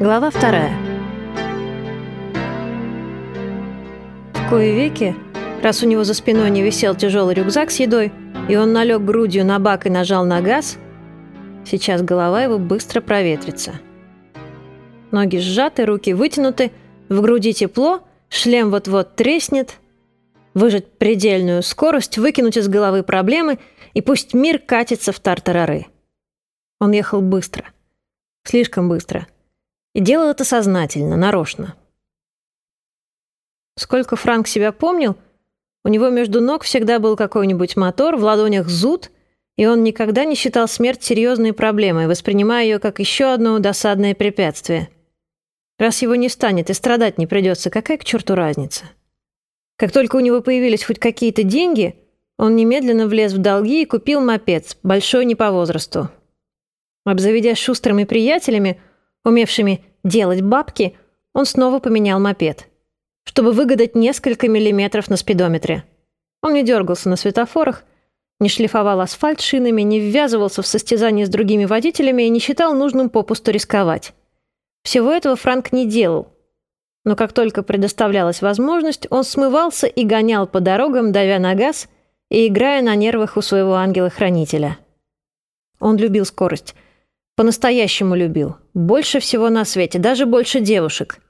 Глава вторая. В кое веки, раз у него за спиной не висел тяжелый рюкзак с едой, и он налег грудью на бак и нажал на газ, сейчас голова его быстро проветрится. Ноги сжаты, руки вытянуты, в груди тепло, шлем вот-вот треснет. Выжать предельную скорость, выкинуть из головы проблемы, и пусть мир катится в тартарары. Он ехал быстро. Слишком быстро. И делал это сознательно, нарочно. Сколько Франк себя помнил, у него между ног всегда был какой-нибудь мотор, в ладонях зуд, и он никогда не считал смерть серьезной проблемой, воспринимая ее как еще одно досадное препятствие. Раз его не станет и страдать не придется, какая к черту разница? Как только у него появились хоть какие-то деньги, он немедленно влез в долги и купил мопед, большой не по возрасту. Обзаведясь шустрыми приятелями, умевшими делать бабки, он снова поменял мопед, чтобы выгадать несколько миллиметров на спидометре. Он не дергался на светофорах, не шлифовал асфальт шинами, не ввязывался в состязания с другими водителями и не считал нужным попусту рисковать. Всего этого Франк не делал. Но как только предоставлялась возможность, он смывался и гонял по дорогам, давя на газ и играя на нервах у своего ангела-хранителя. Он любил скорость – по-настоящему любил. Больше всего на свете, даже больше девушек.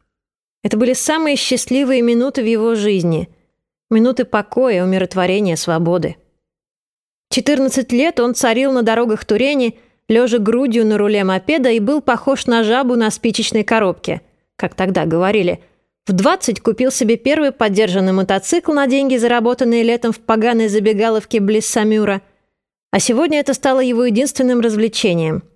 Это были самые счастливые минуты в его жизни. Минуты покоя, умиротворения, свободы. 14 лет он царил на дорогах Турени, лежа грудью на руле мопеда и был похож на жабу на спичечной коробке, как тогда говорили. В 20 купил себе первый поддержанный мотоцикл на деньги, заработанные летом в поганой забегаловке близ Самюра. А сегодня это стало его единственным развлечением –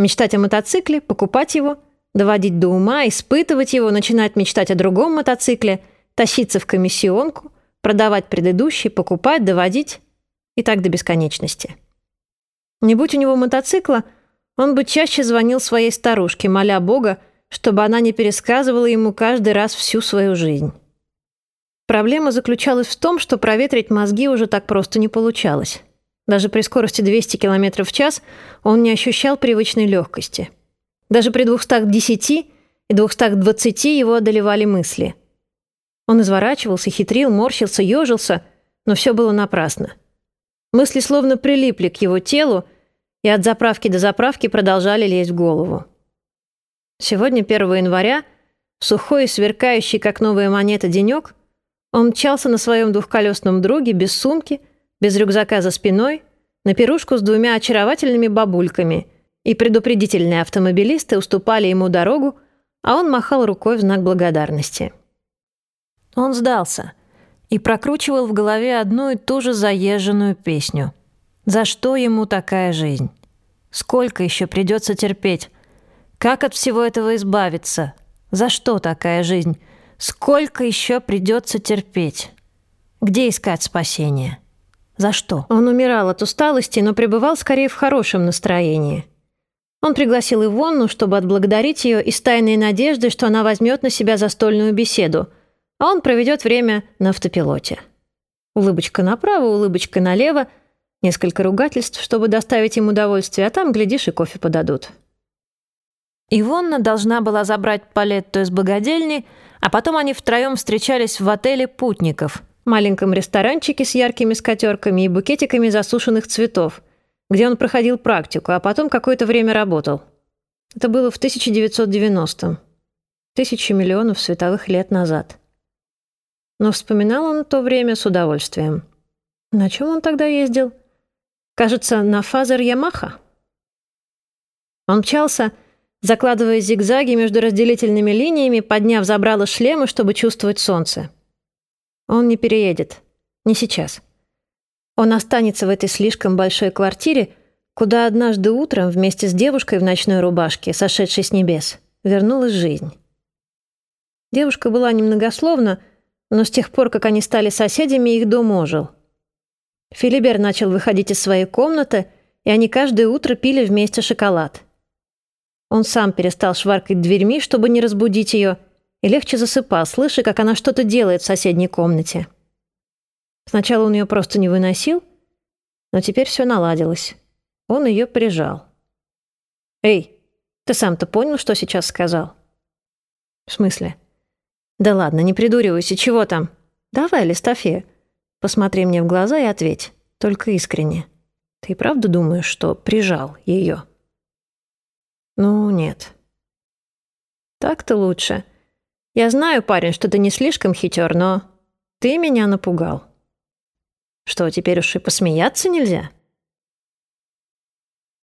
Мечтать о мотоцикле, покупать его, доводить до ума, испытывать его, начинать мечтать о другом мотоцикле, тащиться в комиссионку, продавать предыдущий, покупать, доводить и так до бесконечности. Не будь у него мотоцикла, он бы чаще звонил своей старушке, моля Бога, чтобы она не пересказывала ему каждый раз всю свою жизнь. Проблема заключалась в том, что проветрить мозги уже так просто не получалось. Даже при скорости 200 км в час он не ощущал привычной легкости. Даже при 210 и 220 его одолевали мысли. Он изворачивался, хитрил, морщился, ежился, но все было напрасно. Мысли словно прилипли к его телу и от заправки до заправки продолжали лезть в голову. Сегодня, 1 января, сухой и сверкающий, как новая монета, денек, он мчался на своем двухколесном друге без сумки – без рюкзака за спиной, на пирушку с двумя очаровательными бабульками, и предупредительные автомобилисты уступали ему дорогу, а он махал рукой в знак благодарности. Он сдался и прокручивал в голове одну и ту же заезженную песню. За что ему такая жизнь? Сколько еще придется терпеть? Как от всего этого избавиться? За что такая жизнь? Сколько еще придется терпеть? Где искать спасение? За что? Он умирал от усталости, но пребывал скорее в хорошем настроении. Он пригласил Ивонну, чтобы отблагодарить ее и с тайной надеждой, что она возьмет на себя застольную беседу, а он проведет время на автопилоте. Улыбочка направо, улыбочка налево, несколько ругательств, чтобы доставить им удовольствие, а там, глядишь, и кофе подадут. Ивонна должна была забрать Палетту из богадельни, а потом они втроем встречались в отеле «Путников», маленьком ресторанчике с яркими скатерками и букетиками засушенных цветов, где он проходил практику, а потом какое-то время работал. Это было в 1990-м. Тысячи миллионов световых лет назад. Но вспоминал он то время с удовольствием. На чем он тогда ездил? Кажется, на фазер Ямаха. Он мчался, закладывая зигзаги между разделительными линиями, подняв забрало шлема, чтобы чувствовать солнце. Он не переедет. Не сейчас. Он останется в этой слишком большой квартире, куда однажды утром вместе с девушкой в ночной рубашке, сошедшей с небес, вернулась жизнь. Девушка была немногословна, но с тех пор, как они стали соседями, их дом ожил. Филибер начал выходить из своей комнаты, и они каждое утро пили вместе шоколад. Он сам перестал шваркать дверьми, чтобы не разбудить ее, и легче засыпал, слыша, как она что-то делает в соседней комнате. Сначала он ее просто не выносил, но теперь все наладилось. Он ее прижал. «Эй, ты сам-то понял, что сейчас сказал?» В смысле? Да ладно, не придуривайся, чего там? Давай, Листофея, посмотри мне в глаза и ответь, только искренне. Ты правда думаешь, что прижал ее? Ну, нет. Так-то лучше. Я знаю, парень, что ты не слишком хитер, но ты меня напугал. Что, теперь уж и посмеяться нельзя?»